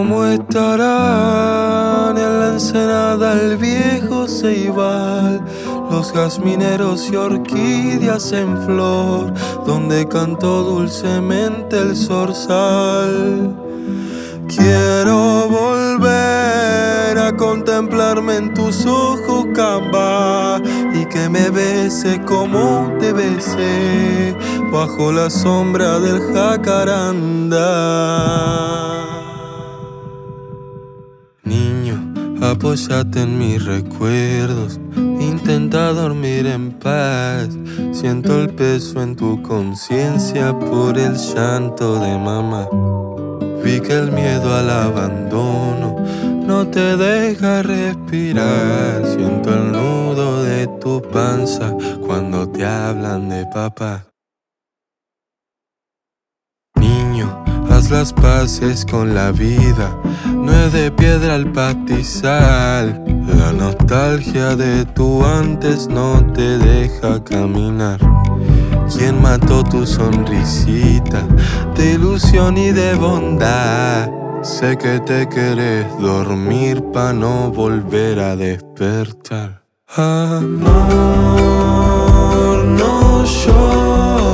¿Cómo estarán en la ensenada el viejo ceibal? Los jazmineros y orquídeas en flor, donde cantó dulcemente el zorzal. Quiero volver a contemplarme en tus ojos, camba, y que me bese como te besé, bajo la sombra del jacaranda. Apóyate en mis recuerdos, intenta dormir en paz. Siento el peso en tu conciencia por el llanto de mamá. Vi que el miedo al abandono no te deja respirar. Siento el nudo de tu panza cuando te hablan de papá. Las paces con la vida. No es de piedra al pastizal. La nostalgia de tu antes no te deja caminar. ¿Quién mató tu sonrisita de ilusión y de bondad? Sé que te querés dormir para no volver a despertar. Amor, no llores.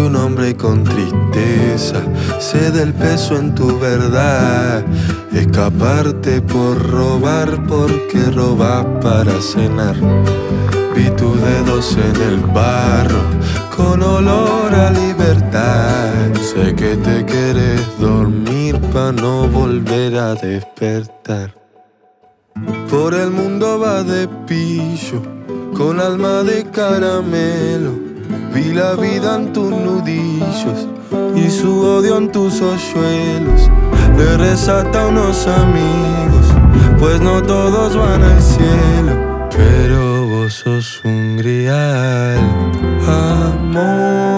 Un hombre con tristeza, sé del peso en tu verdad. Escaparte por robar porque robas para cenar. Vi tus dedos en el barro con olor a libertad. Sé que te quieres dormir para no volver a despertar. Por el mundo va de pillo, con alma de caramelo. Vi la vida en tus nudillos y su odio en tus hoyuelos. Le resata a unos amigos, pues no todos van al cielo, pero sos un grial. Amor,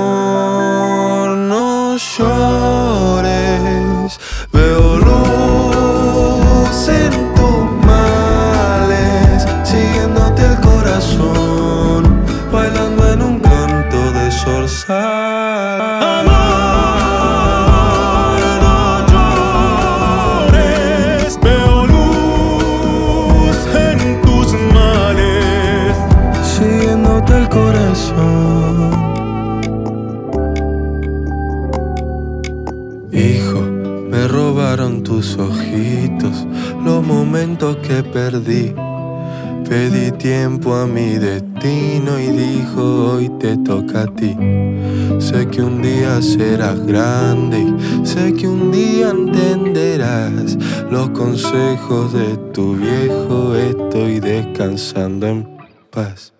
tus ojitos, los momentos que perdí. Pedí tiempo a mi destino y dijo hoy te toca a ti. Sé que un día serás grande sé que un día entenderás los consejos de tu viejo. Estoy descansando en paz.